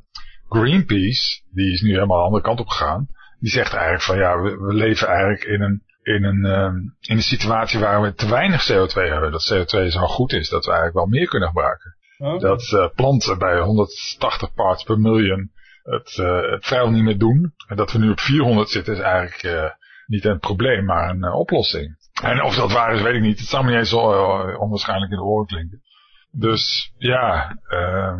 Speaker 2: Greenpeace, die is nu helemaal de andere kant op gegaan. Die zegt eigenlijk van ja, we, we leven eigenlijk in een, in een, um, in een situatie waar we te weinig CO2 hebben. Dat CO2 zo goed is dat we eigenlijk wel meer kunnen gebruiken. Okay. Dat uh, planten bij 180 parts per miljoen het, het vrijwel niet meer doen. En dat we nu op 400 zitten is eigenlijk niet een probleem, maar een uh, oplossing. En of dat waar is, weet ik niet. Het zou me niet eens uh, onwaarschijnlijk in de oren klinken. Dus ja, uh,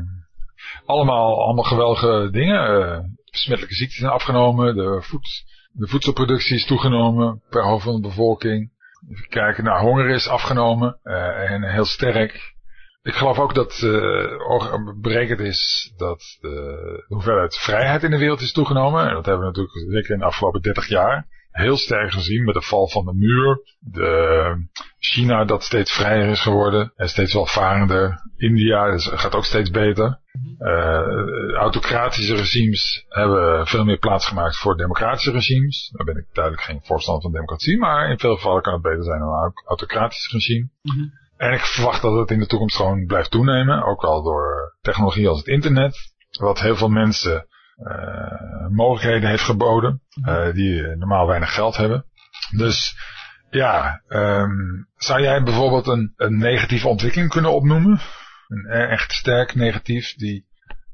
Speaker 2: allemaal, allemaal geweldige dingen. besmettelijke ziekten zijn afgenomen. De, voed, de voedselproductie is toegenomen per hoofd van de bevolking. Kijken, nou, honger is afgenomen uh, en heel sterk. Ik geloof ook dat uh, berekend is dat de hoeveelheid vrijheid in de wereld is toegenomen. En dat hebben we natuurlijk zeker in de afgelopen 30 jaar heel sterk gezien met de val van de muur. De China dat steeds vrijer is geworden en steeds welvarender. India dus gaat ook steeds beter. Uh, autocratische regimes hebben veel meer plaats gemaakt voor democratische regimes. Daar ben ik duidelijk geen voorstander van democratie, maar in veel gevallen kan het beter zijn dan een autocratisch regime. Mhm. En ik verwacht dat het in de toekomst gewoon blijft toenemen, ook al door technologie als het internet, wat heel veel mensen mogelijkheden heeft geboden, uh, die normaal weinig geld hebben. Dus ja, um, zou jij bijvoorbeeld een, een negatieve ontwikkeling kunnen opnoemen? Een e-, echt sterk negatief die,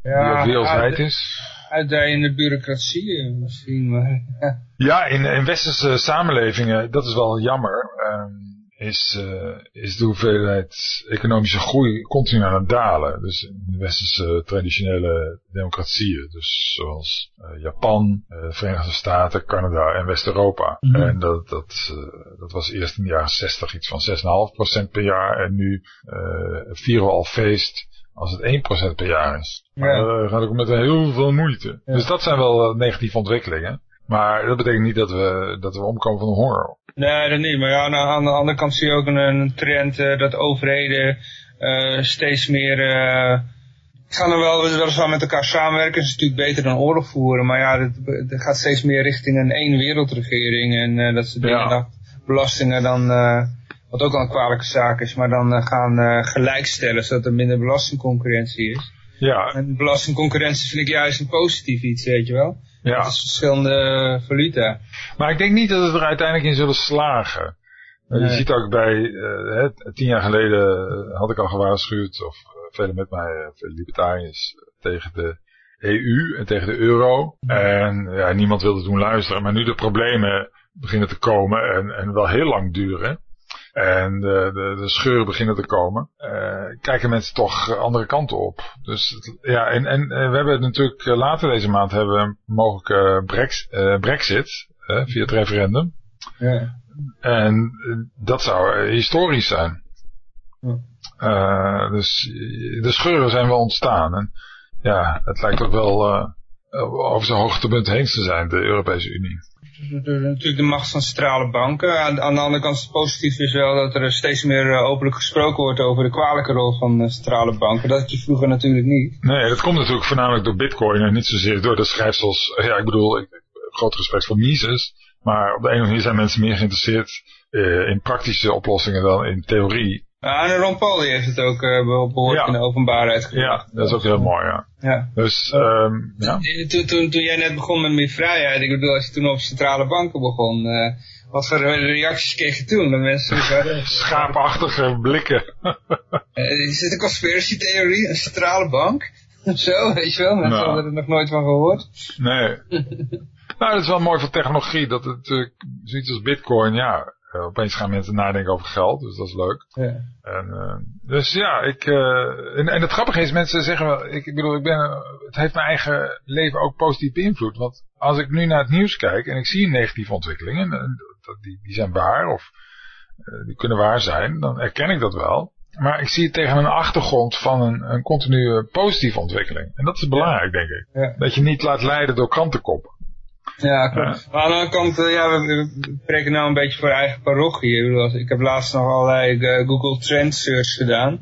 Speaker 2: ja, die wereldwijd is?
Speaker 1: Uitdijende bureaucratie misschien. Maar,
Speaker 2: ja, ja in, in westerse samenlevingen, dat is wel jammer. Um, is, uh, is de hoeveelheid economische groei continu aan het dalen. Dus in de westerse traditionele democratieën, dus zoals uh, Japan, uh, de Verenigde Staten, Canada en West-Europa. Mm -hmm. En dat, dat, dat was eerst in de jaren 60 iets van 6,5% per jaar en nu vieren we al feest als het 1% per jaar is. Maar ja. dat gaat ook met heel veel moeite. Ja. Dus dat zijn wel negatieve ontwikkelingen. Maar dat betekent niet dat we, dat we omkomen van de honger.
Speaker 1: Nee, dat niet. Maar ja, nou, aan de andere kant zie je ook een, een trend uh, dat overheden uh, steeds meer... Uh, gaan er wel weliswaar met elkaar samenwerken. Dat is natuurlijk beter dan oorlog voeren. Maar ja, het, gaat steeds meer richting een één wereldregering. En dat ze ja. belastingen dan... wat ook al een kwalijke zaak is. Maar dan gaan gelijkstellen zodat er minder belastingconcurrentie is. Ja. En belastingconcurrentie vind ik juist een positief iets, weet je wel. Ja. Het is verschillende valuta.
Speaker 2: Maar ik denk niet dat we er uiteindelijk in zullen slagen. Nee. Je ziet ook bij, uh, tien jaar geleden had ik al gewaarschuwd, of velen met mij, vele libertariërs, tegen de EU en tegen de euro. En ja, niemand wilde toen luisteren. Maar nu de problemen beginnen te komen en, en wel heel lang duren en de, de, de scheuren beginnen te komen, uh, kijken mensen toch andere kanten op. Dus ja, en, en we hebben natuurlijk eh, later deze maand hebben we een mogelijke brex, uh, brexit uh, via het referendum. Ja. En dat zou historisch zijn. Ja. dus de scheuren zijn wel ontstaan. En ja, het lijkt ook wel over zijn hoogtepunt heen te zijn, de Europese Unie
Speaker 1: natuurlijk de macht van centrale banken. Aan, aan, de andere kant is het positief is wel dat er steeds meer uh, openlijk gesproken wordt over de kwalijke rol van centrale banken. Dat had je vroeger natuurlijk niet.
Speaker 2: Nee, dat komt natuurlijk voornamelijk door bitcoin en niet zozeer door de schrijfsels. Ja, ik bedoel, ik, groot respect voor Mises. Maar op de een of andere manier zijn mensen meer geïnteresseerd uh, in praktische oplossingen dan in theorie.
Speaker 1: En Ron Paul die heeft het ook uh, behoorlijk ja. in de openbaarheid gebracht.
Speaker 2: Ja, dat is ook heel mooi, ja. ja. Dus, um, ja.
Speaker 1: Toen, toen, toen jij net begon met meer vrijheid, ik bedoel, als je toen op centrale banken begon, uh, wat voor reacties kreeg je toen? De mensen
Speaker 2: Schaapachtige blikken.
Speaker 1: uh, is dit een conspiracy theorie, een centrale bank? Zo, weet je wel, mensen nou. hadden er nog nooit van gehoord.
Speaker 2: Nee. nou, dat is wel mooi voor technologie, dat het zoiets als bitcoin, ja, uh, opeens gaan mensen nadenken over geld, dus dat is leuk. Ja. En, uh, dus ja, ik, uh, en, en het grappige is, mensen zeggen wel, ik, ik bedoel, ik ben, het heeft mijn eigen leven ook positief beïnvloed. Want als ik nu naar het nieuws kijk en ik zie negatieve ontwikkelingen, en, die, die zijn waar of die kunnen waar zijn, dan herken ik dat wel. Maar ik zie het tegen een achtergrond van een, een continue positieve ontwikkeling. En dat is belangrijk, denk ik. Ja. Dat je niet laat leiden door krantenkoppen.
Speaker 1: Ja, klopt. Maar aan de andere kant, eh, ja, we, spreken nou een beetje voor eigen parochie. Ik, heb laatst nog allerlei uh, Google Trend Search gedaan.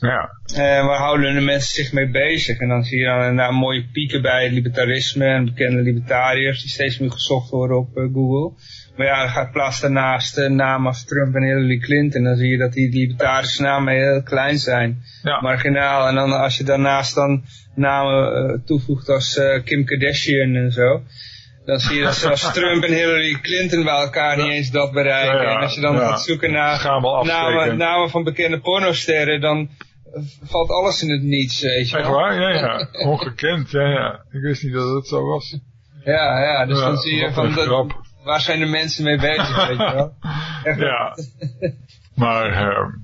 Speaker 1: Ja. En waar houden de mensen zich mee bezig? En dan zie je dan inderdaad mooie pieken bij het libertarisme en bekende libertariërs die steeds meer gezocht worden op uh, Google. Maar ja, dan gaat plaats daarnaast uh, namen als Trump en Hillary Clinton. Dan zie je dat die libertarische namen heel klein zijn. Ja. Marginaal. En dan als je daarnaast dan namen toevoegt als Kim Kardashian en zo dan zie je dat zelfs Trump en Hillary Clinton bij elkaar niet eens dat bereiken. Ja, ja, en als je dan gaat zoeken naar namen, namen van bekende pornosterren, dan valt alles in het niets, weet je
Speaker 2: Echt waar? Ja, ja. Ongekend, ja, ja. Ik wist niet dat het zo was.
Speaker 1: Ja, ja, dus dan zie je van, de, waar zijn de mensen mee bezig, weet je wel.
Speaker 2: ja. Maar, uh,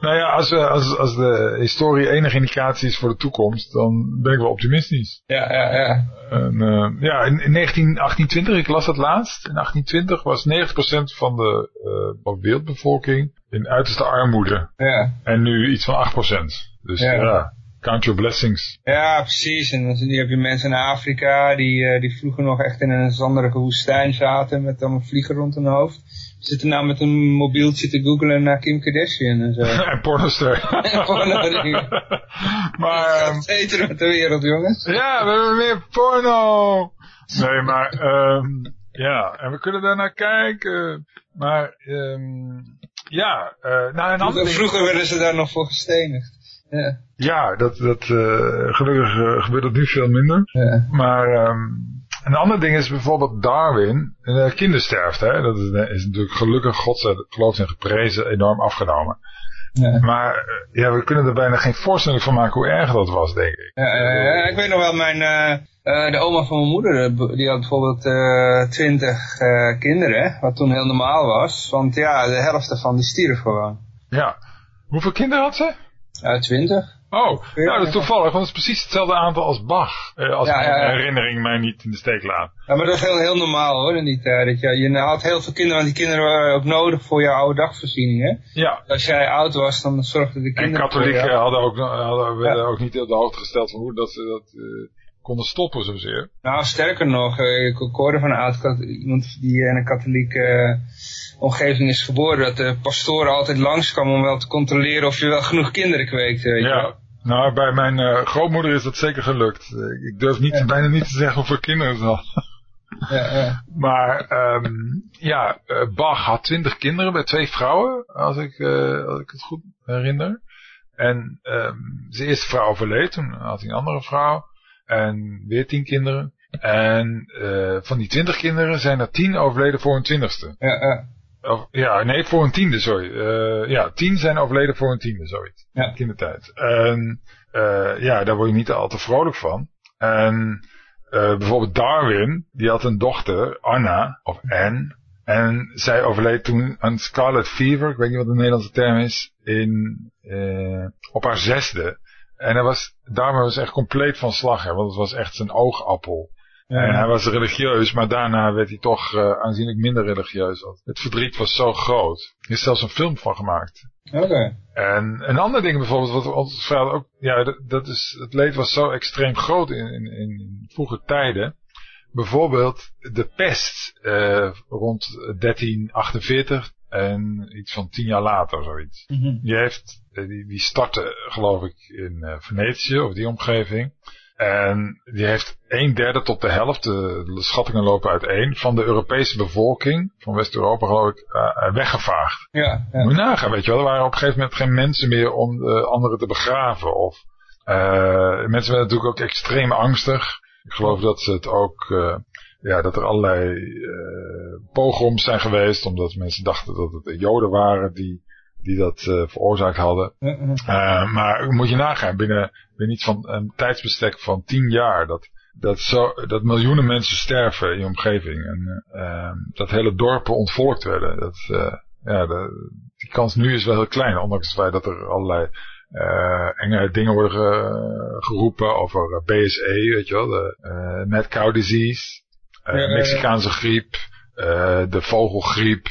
Speaker 2: Nou ja, als, als, als de historie enige indicatie is voor de toekomst, dan ben ik wel optimistisch.
Speaker 1: Ja, ja, ja.
Speaker 2: En, uh, ja, in, in 1820, ik las dat laatst, in 1820 was 90% van de uh, wereldbevolking in uiterste armoede.
Speaker 1: Ja.
Speaker 2: En nu iets van 8%. Dus ja, ja count your blessings.
Speaker 1: Ja, precies. En dan heb je mensen in Afrika die, uh, die vroeger nog echt in een zanderige woestijn zaten met allemaal vliegen rond hun hoofd zitten nou met een mobieltje te googlen naar Kim Kardashian en zo.
Speaker 2: en pornoster.
Speaker 1: en porno
Speaker 2: maar...
Speaker 1: Um, eten met de wereld, jongens.
Speaker 2: Ja, we hebben meer porno. Nee, maar... Um, ja, en we kunnen daar naar kijken. Maar... Um, ja, uh, nou een
Speaker 1: ander Vroeger werden ze daar nog voor gestenigd. Ja,
Speaker 2: ja dat, dat uh, gelukkig uh, gebeurt dat nu veel minder.
Speaker 1: Ja.
Speaker 2: Maar... Um, een ander ding is bijvoorbeeld Darwin, uh, kindersterfte. Hè? Dat is, is, natuurlijk gelukkig, God geloof en geprezen, enorm afgenomen. Ja. Maar uh, ja, we kunnen er bijna geen voorstelling van maken hoe erg dat was, denk ik.
Speaker 1: Ja, ik weet nog wel, mijn, uh, de oma van mijn moeder, die had bijvoorbeeld twintig kinderen, wat toen heel normaal was. Want ja, de helft ervan die stierf gewoon.
Speaker 2: Ja. Hoeveel kinderen had ze?
Speaker 1: Twintig.
Speaker 2: Oh, nou dat is toevallig, want het is precies hetzelfde aantal als Bach. Eh, als ja, mijn herinnering mij niet in de steek laat.
Speaker 1: Ja, maar dat is heel, heel normaal hoor in die tijd. Je, je had heel veel kinderen, want die kinderen waren ook nodig voor je oude dagvoorzieningen.
Speaker 2: Ja.
Speaker 1: Als jij oud was, dan zorgden de kinderen
Speaker 2: En katholieken hadden ook, hadden, werden ook niet op de hoogte gesteld van hoe dat ze dat... Uh, konden stoppen zozeer.
Speaker 1: Nou, sterker nog, eh, ik hoorde van een oud iemand die een katholieke omgeving is geboren, dat de pastoren altijd langskwamen om wel te controleren of je wel genoeg kinderen kweekte. Weet
Speaker 2: ja. Nou, bij mijn uh, grootmoeder is dat zeker gelukt. Ik durf niet, bijna niet te zeggen hoeveel kinderen ze had.
Speaker 1: Ja, ja.
Speaker 2: Maar um, ja, uh, Bach had twintig kinderen bij twee vrouwen, als ik, uh, als ik het goed herinner. En um, zijn eerste vrouw overleed, toen had hij een andere vrouw. En weer tien kinderen. En van die twintig kinderen zijn er tien overleden voor hun twintigste.
Speaker 1: Ja, ja.
Speaker 2: Of, ja, nee, voor een tiende, sorry. Uh, ja, tien zijn overleden voor een tiende, zoiets. Ja. Kindertijd. En uh, ja, daar word je niet al te vrolijk van. En uh, bijvoorbeeld Darwin, die had een dochter, Anna, of Anne. En zij overleed toen aan scarlet fever, ik weet niet wat de Nederlandse term is, in, op haar zesde. En hij was, Darwin was echt compleet van slag, hè, want het was echt zijn oogappel. En hij was religieus, maar daarna werd hij toch uh, aanzienlijk minder religieus. Het verdriet was zo groot. Er is zelfs een film van gemaakt.
Speaker 1: Oké.
Speaker 2: En een ander ding bijvoorbeeld, wat ons verhaal ook, ja, dat, dat, is, het leed was zo extreem groot in, in, in vroege tijden. Bijvoorbeeld de pest uh, rond 1348 en iets van tien jaar later zoiets.
Speaker 1: Mm -hmm.
Speaker 2: Die heeft, die, die startte geloof ik in uh, Venetië of die omgeving. En die heeft een derde tot de helft, de schattingen lopen uiteen, van de Europese bevolking, van West-Europa geloof ik, uh, weggevaagd.
Speaker 1: Ja, ja.
Speaker 2: Moet je nagaan, weet je wel. Er waren op een gegeven moment geen mensen meer om de anderen te begraven. Of uh, mensen werden natuurlijk ook extreem angstig. Ik geloof dat ze het ook, uh, ja, dat er allerlei uh, pogroms zijn geweest, omdat mensen dachten dat het de Joden waren die die dat uh, veroorzaakt hadden. Uh, maar moet je nagaan, binnen, binnen iets van een tijdsbestek van tien jaar, dat, dat, zo, dat miljoenen mensen sterven in je omgeving. En uh, dat hele dorpen ontvolkt werden. Dat, ja, de, die kans nu is wel heel klein, ondanks het feit dat er allerlei enge dingen worden ge, geroepen over BSE, weet je wel, de mad cow disease, Mexicaanse griep, de vogelgriep.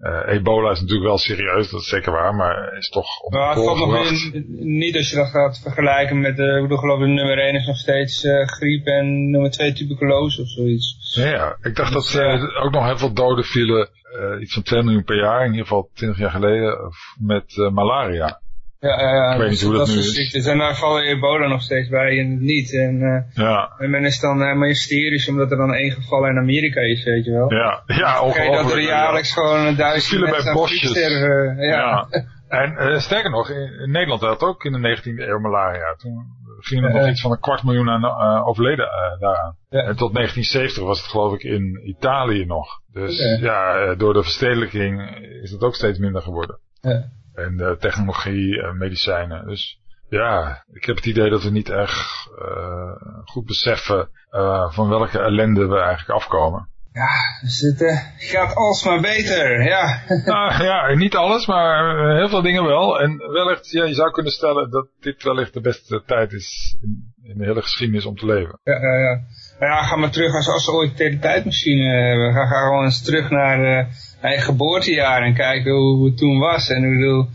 Speaker 2: Uh, ebola is natuurlijk wel serieus, dat is zeker waar, maar is toch
Speaker 1: op nou, het nog in, niet als je dat gaat vergelijken met, uh, ik geloof ik, nummer 1 is nog steeds uh, griep en nummer 2 tuberculose of zoiets.
Speaker 2: Ja, ja. ik dacht dus, dat uh, ook nog heel veel doden vielen, iets van 2 miljoen per jaar, in ieder geval 20 jaar geleden, met malaria.
Speaker 1: Ja.
Speaker 2: Ik weet niet hoe dat, dat nu is.
Speaker 1: Er zijn daar vallen ebola nog steeds bij en niet. En, uh,
Speaker 2: ja.
Speaker 1: en men is dan helemaal hysterisch omdat er dan één geval in Amerika is, weet je wel.
Speaker 2: Ja, ja
Speaker 1: ongelooflijk. dat er jaarlijks ja. gewoon duizend mensen
Speaker 2: bij bosjes.
Speaker 1: sterven. Ja.
Speaker 2: ja. En uh, sterker nog, in Nederland had ook in de 19e eeuw malaria. Toen ging er nog iets van een kwart miljoen aan uh, overleden daaraan. En tot 1970 was het geloof ik in Italië nog. Dus ja, door de verstedelijking is het ook steeds minder geworden.
Speaker 1: Ja
Speaker 2: en uh, technologie en medicijnen. Dus ja, ik heb het idee dat we niet echt uh, goed beseffen uh, van welke ellende we eigenlijk afkomen.
Speaker 1: Ja, dus het uh, gaat alsmaar beter, ja.
Speaker 2: nou, ja, niet alles, maar heel veel dingen wel. En wellicht, ja, je zou kunnen stellen dat dit wellicht de beste tijd is in, in de hele geschiedenis om te leven.
Speaker 1: Ja, ja, ja. Ja, ga maar terug als, als we ooit de tijdmachine hebben. Ga, ga gewoon eens terug naar, uh, naar je geboortejaar en kijken hoe, het toen was. En bedoel,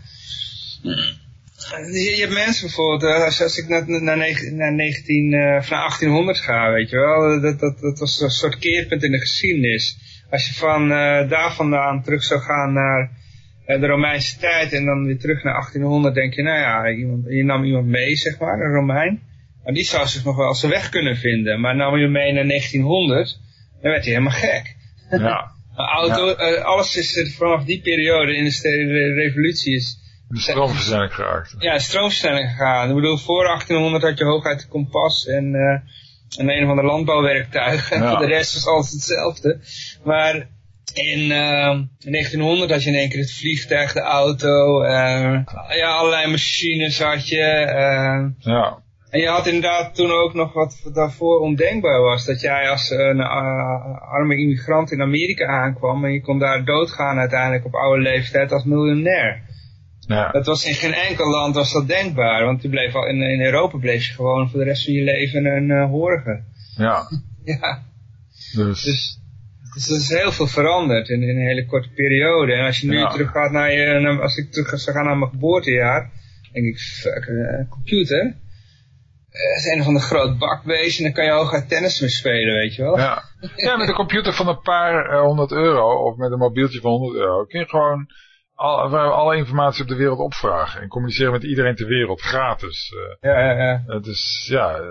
Speaker 1: je, hebt mensen bijvoorbeeld, als, als ik naar, naar, naar, 19, uh, van 1800 ga, weet je wel, dat, dat, dat was een soort keerpunt in de geschiedenis. Als je van uh, daar vandaan terug zou gaan naar de Romeinse tijd en dan weer terug naar 1800, denk je, nou ja, iemand, je nam iemand mee, zeg maar, een Romein. Maar die zou zich nog wel zijn weg kunnen vinden. Maar nam je mee naar 1900, dan werd hij helemaal gek.
Speaker 2: Ja.
Speaker 1: Auto, ja. alles is vanaf die periode in de revolutie is
Speaker 2: de stroomversnelling geraakt.
Speaker 1: Ja, stroomversnelling gegaan. Ik bedoel, voor 1800 had je hooguit de kompas en, uh, en een of ander landbouwwerktuig. En voor de rest was alles hetzelfde. Maar in, uh, in 1900 had je in één keer het vliegtuig, de auto, uh, ja, allerlei machines had je.
Speaker 2: ja.
Speaker 1: En je had inderdaad toen ook nog wat daarvoor ondenkbaar was. Dat jij als een arme immigrant in Amerika aankwam en je kon daar doodgaan uiteindelijk op oude leeftijd als miljonair.
Speaker 2: Ja.
Speaker 1: Dat was in geen enkel land was dat denkbaar. Want bleef al, in, in Europa bleef je gewoon voor de rest van je leven een uh, horige.
Speaker 2: Ja.
Speaker 1: ja.
Speaker 2: Dus.
Speaker 1: dus. Dus er is heel veel veranderd in, in een hele korte periode. En als je nu ja. terug gaat naar je, als ik terug zou gaan naar mijn geboortejaar, denk ik, fuck, een computer. Het is een van de groot bakbeest en dan kan je hooguit tennis mee spelen, weet je wel.
Speaker 2: Ja, ja met een computer van een paar uh, honderd euro of met een mobieltje van 100 euro kun je gewoon al, alle informatie op de wereld opvragen. En communiceren met iedereen ter wereld, gratis.
Speaker 1: Uh, ja, ja, ja.
Speaker 2: Het is, ja, uh,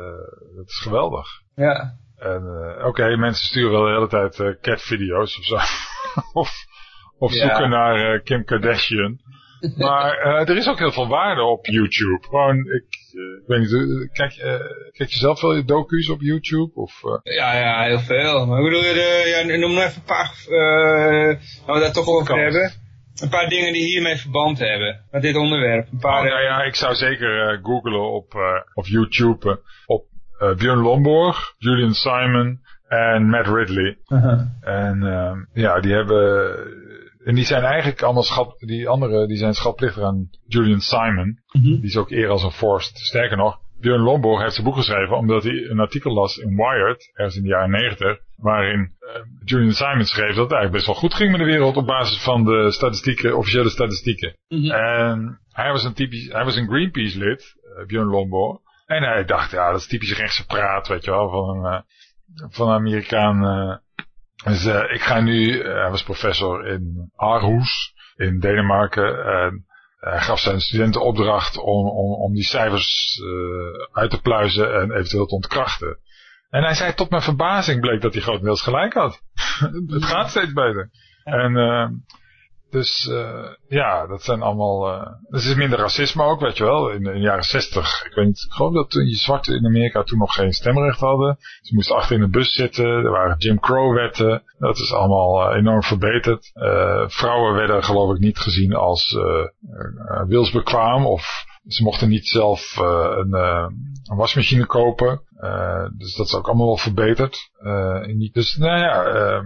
Speaker 2: het is geweldig.
Speaker 1: Ja.
Speaker 2: En oké, okay, mensen sturen wel de hele tijd catvideo's of zo. of of zoeken naar Kim Kardashian. maar er is ook heel veel waarde op YouTube. Gewoon, ik, ik weet niet, kijk, kijk je zelf wel je docu's op YouTube? Of,
Speaker 1: Ja, ja, heel veel. Maar ik bedoel, ja, noem nog even een paar, uh, waar we daar toch over hebben. Een paar dingen die hiermee verband hebben. Met dit onderwerp. Een paar,
Speaker 2: oh, nou ja, ik zou zeker uh, googlen op, uh, op YouTube. op uh, Björn Lomborg, Julian Simon en Matt Ridley.
Speaker 1: -huh.
Speaker 2: En ja, die hebben... En die zijn eigenlijk allemaal schat... Die andere, die zijn schatplichtig aan Julian Simon.
Speaker 1: -huh.
Speaker 2: Die is ook eer als een vorst. Sterker nog, Björn Lomborg heeft zijn boek geschreven omdat hij een artikel las in Wired, ergens in de jaren 90, waarin uh, Julian Simon schreef dat het eigenlijk best wel goed ging met de wereld op basis van de statistieken, officiële statistieken.
Speaker 1: Mm -hmm.
Speaker 2: En hij was een typisch, hij was een Greenpeace lid, uh, Björn Lomborg. En hij dacht, ja, dat is typisch rechtse praat, weet je wel, van een, uh, van een Amerikaan. Dus ik ga nu, hij was professor in Aarhus, in Denemarken, en hij gaf zijn studenten opdracht om, om, om die cijfers uit te pluizen en eventueel te ontkrachten. En hij zei tot mijn verbazing bleek dat hij grotendeels gelijk had. het gaat steeds beter. En dus uh, ja, dat zijn allemaal... Uh, dus is minder racisme ook, weet je wel. In, in de jaren zestig, ik weet niet, ik geloof dat die zwarten in Amerika toen nog geen stemrecht hadden. Ze moesten achter in de bus zitten, er waren Jim Crow wetten. Dat is allemaal uh, enorm verbeterd. Uh, vrouwen werden geloof ik niet gezien als wilsbekwaam of ze mochten niet zelf een, een wasmachine kopen. dus dat is ook allemaal wel verbeterd. dus nou ja...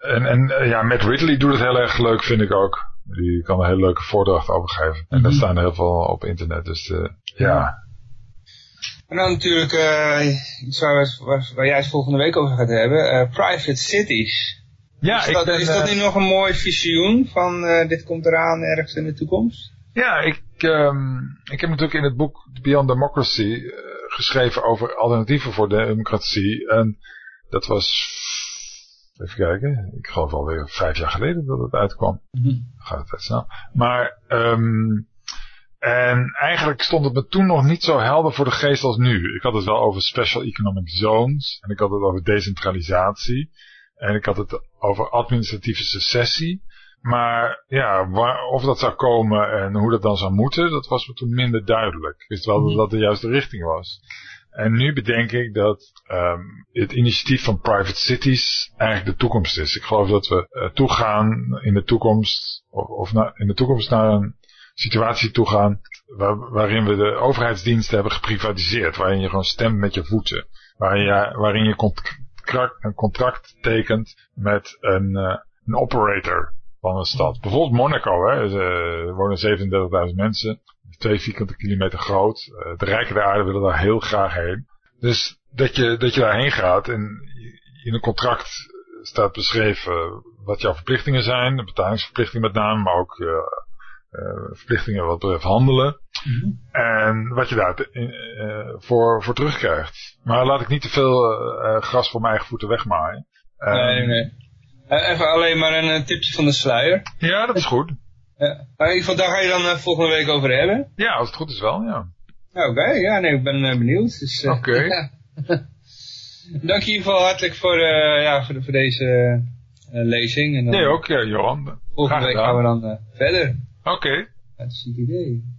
Speaker 2: En, en ja, Matt Ridley doet het heel erg leuk, vind ik ook. Die kan een hele leuke voordracht over geven. En mm -hmm. daar staan er heel veel op internet, dus uh, ja.
Speaker 1: En dan natuurlijk, uh, iets waar, waar, waar, jij het volgende week over gaat hebben, uh, private cities.
Speaker 2: Ja,
Speaker 1: is dat,
Speaker 2: ben,
Speaker 1: is dat nu nog een mooi visioen van dit komt eraan ergens in de toekomst?
Speaker 2: Ja, ik, um, ik heb natuurlijk in het boek Beyond Democracy geschreven over alternatieven voor de democratie. En dat was Even kijken. Ik geloof alweer vijf jaar geleden dat het uitkwam.
Speaker 1: Mm -hmm.
Speaker 2: Gaat het snel. Maar, um, en eigenlijk stond het me toen nog niet zo helder voor de geest als nu. Ik had het wel over special economic zones. En ik had het over decentralisatie. En ik had het over administratieve secessie. Maar ja, waar, of dat zou komen en hoe dat dan zou moeten, dat was me toen minder duidelijk. Ik wist wel dat dat de juiste richting was. En nu bedenk ik dat um, het initiatief van private cities eigenlijk de toekomst is. Ik geloof dat we uh, toegaan in de toekomst, of, of na, in de toekomst naar een situatie toegaan waar, waarin we de overheidsdiensten hebben geprivatiseerd. Waarin je gewoon stemt met je voeten. Waarin je, waarin je kunt, een contract tekent met een, een operator van een stad. Bijvoorbeeld Monaco, hè. er wonen 37.000 mensen, twee vierkante kilometer groot. de rijken der aarde willen daar heel graag heen. Dus dat je, dat je daarheen gaat en in een contract staat beschreven wat jouw verplichtingen zijn, de betalingsverplichtingen met name, maar ook uh, uh, verplichtingen wat betreft handelen. Mm En wat je daar uh, voor, voor terugkrijgt. Maar laat ik niet te veel gras voor mijn eigen voeten wegmaaien.
Speaker 1: nee, nee. even alleen maar een tipje van de sluier.
Speaker 2: Ja, dat is goed.
Speaker 1: Ja. in ieder geval, daar ga je dan volgende week over hebben.
Speaker 2: Ja, als het goed is wel, ja.
Speaker 1: Oké, ja, nee, ik ben benieuwd. Dus,
Speaker 2: Oké.
Speaker 1: Dank je in ieder geval hartelijk voor, ja, voor, voor deze lezing.
Speaker 2: En dan, nee, ook, ja, Johan.
Speaker 1: Volgende week gaan we dan verder.
Speaker 2: Oké. Okay.
Speaker 1: Dat is een idee.